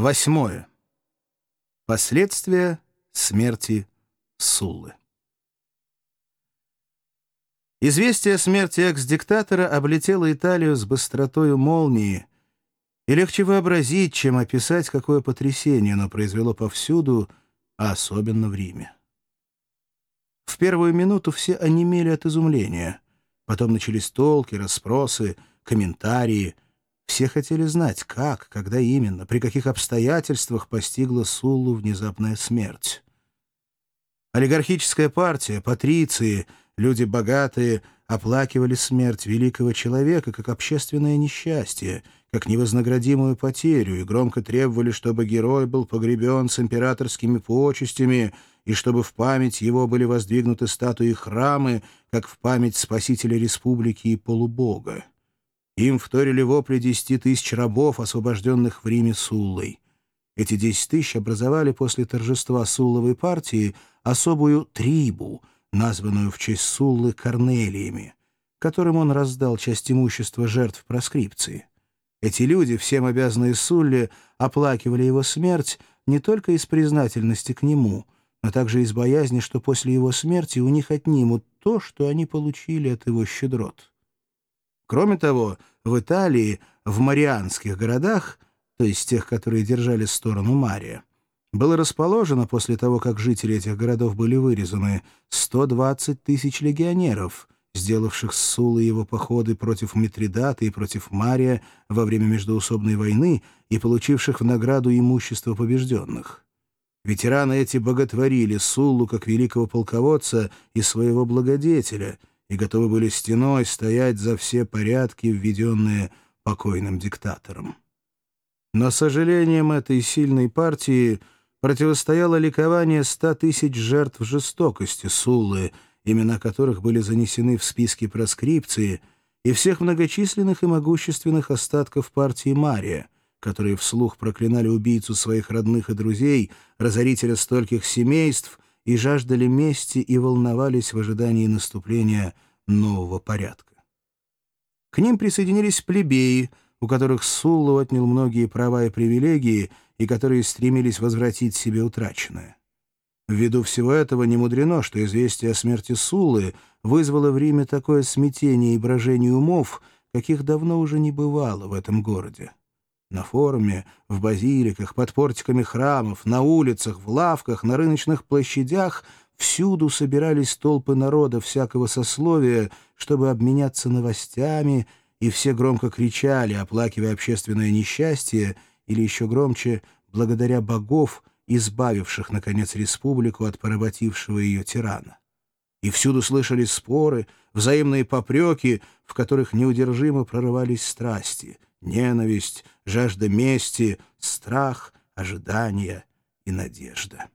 Восьмое. Последствия смерти Суллы. Известие о смерти экс-диктатора облетело Италию с быстротою молнии, и легче вообразить, чем описать, какое потрясение оно произвело повсюду, а особенно в Риме. В первую минуту все онемели от изумления. Потом начались толки, расспросы, комментарии — все хотели знать, как, когда именно, при каких обстоятельствах постигла Суллу внезапная смерть. Олигархическая партия, патриции, люди богатые оплакивали смерть великого человека как общественное несчастье, как невознаградимую потерю и громко требовали, чтобы герой был погребен с императорскими почестями и чтобы в память его были воздвигнуты статуи храмы, как в память спасителя республики и полубога. Им вторили вопли десяти тысяч рабов, освобожденных в Риме Суллой. Эти десять тысяч образовали после торжества Сулловой партии особую трибу, названную в честь Суллы Корнелиями, которым он раздал часть имущества жертв проскрипции. Эти люди, всем обязанные Сулле, оплакивали его смерть не только из признательности к нему, но также из боязни, что после его смерти у них отнимут то, что они получили от его щедрот. Кроме того, в Италии, в марианских городах, то есть тех, которые держали сторону Мария, было расположено после того, как жители этих городов были вырезаны, 120 тысяч легионеров, сделавших Сулы его походы против Митридата и против Мария во время междоусобной войны и получивших в награду имущество побежденных. Ветераны эти боготворили Суллу как великого полководца и своего благодетеля — и готовы были стеной стоять за все порядки, введенные покойным диктатором. Но сожалением этой сильной партии противостояло ликование ста тысяч жертв жестокости Суллы, имена которых были занесены в списки проскрипции, и всех многочисленных и могущественных остатков партии Мария, которые вслух проклинали убийцу своих родных и друзей, разорителя стольких семейств — и жаждали мести и волновались в ожидании наступления нового порядка. К ним присоединились плебеи, у которых Суллу отнял многие права и привилегии, и которые стремились возвратить себе утраченное. Ввиду всего этого не мудрено, что известие о смерти Суллы вызвало в Риме такое смятение и брожение умов, каких давно уже не бывало в этом городе. На форуме, в базиликах, под портиками храмов, на улицах, в лавках, на рыночных площадях всюду собирались толпы народа всякого сословия, чтобы обменяться новостями, и все громко кричали, оплакивая общественное несчастье, или еще громче, благодаря богов, избавивших, наконец, республику от поработившего ее тирана. И всюду слышались споры, взаимные попреки, в которых неудержимо прорывались страсти — ненависть, жажда мести, страх, ожидание и надежда.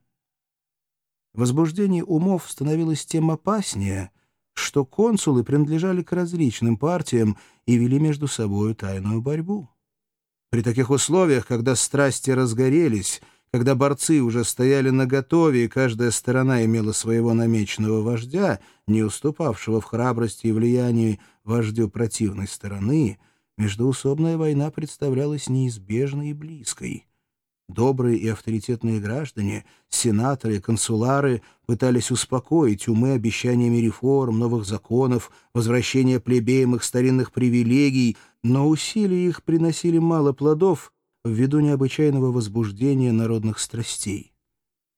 Возбуждение умов становилось тем опаснее, что консулы принадлежали к различным партиям и вели между собой тайную борьбу. При таких условиях, когда страсти разгорелись, когда борцы уже стояли наготове, и каждая сторона имела своего намеченного вождя, не уступавшего в храбрости и влиянии вождю противной стороны — междоусобная война представлялась неизбежной и близкой. Добрые и авторитетные граждане, сенаторы, консулары пытались успокоить умы обещаниями реформ, новых законов, возвращения плебеям их старинных привилегий, но усилия их приносили мало плодов ввиду необычайного возбуждения народных страстей.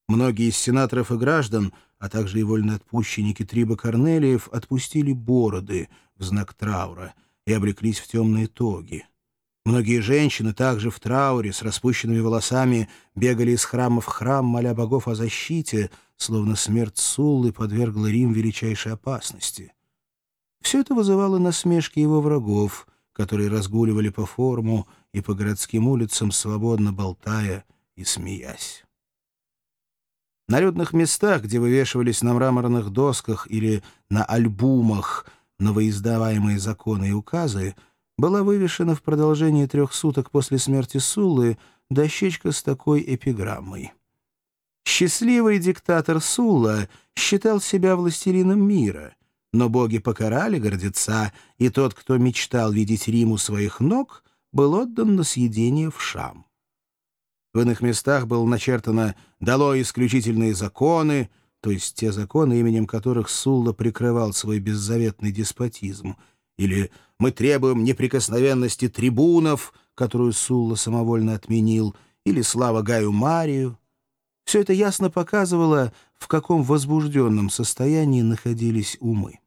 Многие из сенаторов и граждан, а также и вольноотпущенники Триба Корнелиев отпустили бороды в знак траура — и облеклись в темные тоги. Многие женщины также в трауре, с распущенными волосами, бегали из храма в храм, моля богов о защите, словно смерть Суллы подвергла Рим величайшей опасности. Все это вызывало насмешки его врагов, которые разгуливали по форуму и по городским улицам, свободно болтая и смеясь. На людных местах, где вывешивались на мраморных досках или на альбумах — новоиздаваемые законы и указы, была вывешена в продолжении трех суток после смерти Суллы дощечка с такой эпиграммой. «Счастливый диктатор Сулла считал себя властелином мира, но боги покарали гордеца, и тот, кто мечтал видеть Рим у своих ног, был отдан на съедение в Шам». В иных местах было начертано «дало исключительные законы», то есть те законы, именем которых Сулла прикрывал свой беззаветный деспотизм, или «мы требуем неприкосновенности трибунов», которую Сулла самовольно отменил, или «слава Гаю Марию». Все это ясно показывало, в каком возбужденном состоянии находились умы.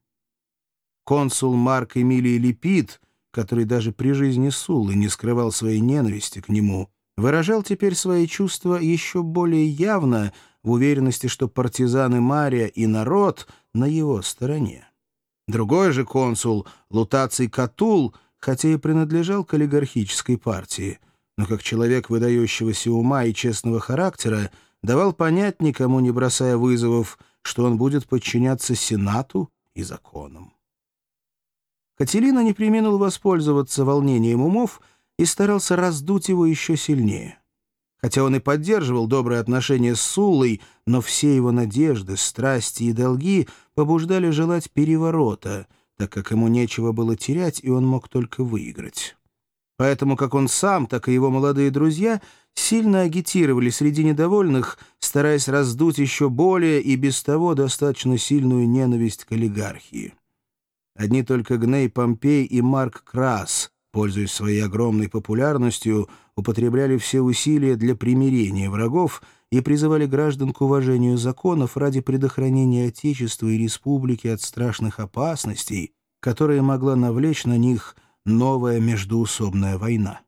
Консул Марк Эмилий Липид, который даже при жизни Суллы не скрывал своей ненависти к нему, выражал теперь свои чувства еще более явно в уверенности, что партизаны Мария и народ на его стороне. Другой же консул, Лутаций Катул, хотя и принадлежал к олигархической партии, но как человек выдающегося ума и честного характера давал понять, никому не бросая вызовов, что он будет подчиняться Сенату и законам. Кателина не применил воспользоваться волнением умов и старался раздуть его еще сильнее. Хотя он и поддерживал добрые отношения с Сулой, но все его надежды, страсти и долги побуждали желать переворота, так как ему нечего было терять, и он мог только выиграть. Поэтому как он сам, так и его молодые друзья сильно агитировали среди недовольных, стараясь раздуть еще более и без того достаточно сильную ненависть к олигархии. Одни только Гней Помпей и Марк Крас, пользуясь своей огромной популярностью, употребляли все усилия для примирения врагов и призывали граждан к уважению законов ради предохранения Отечества и Республики от страшных опасностей, которые могла навлечь на них новая междуусобная война.